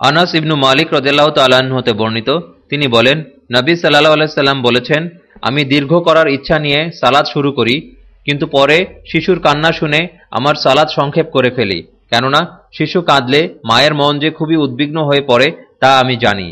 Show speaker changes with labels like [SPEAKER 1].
[SPEAKER 1] আনাস ইবনু মালিক রদেলাহ তাল্লাহ্ন হতে বর্ণিত, তিনি বলেন, নবী সাল্লাহ আলাইসাল্লাম বলেছেন, আমি দীর্ঘ করার ইচ্ছা নিয়ে সালাদ শুরু করি, কিন্তু পরে শিশুর কান্না শুনে আমার সালাদ সংক্ষেপ করে ফেলি। কেননা, শিশু কাঁদলে মায়ের মন যে খুবই উদ্বিগ্ন হয়ে পড়ে, তা আমি জানি।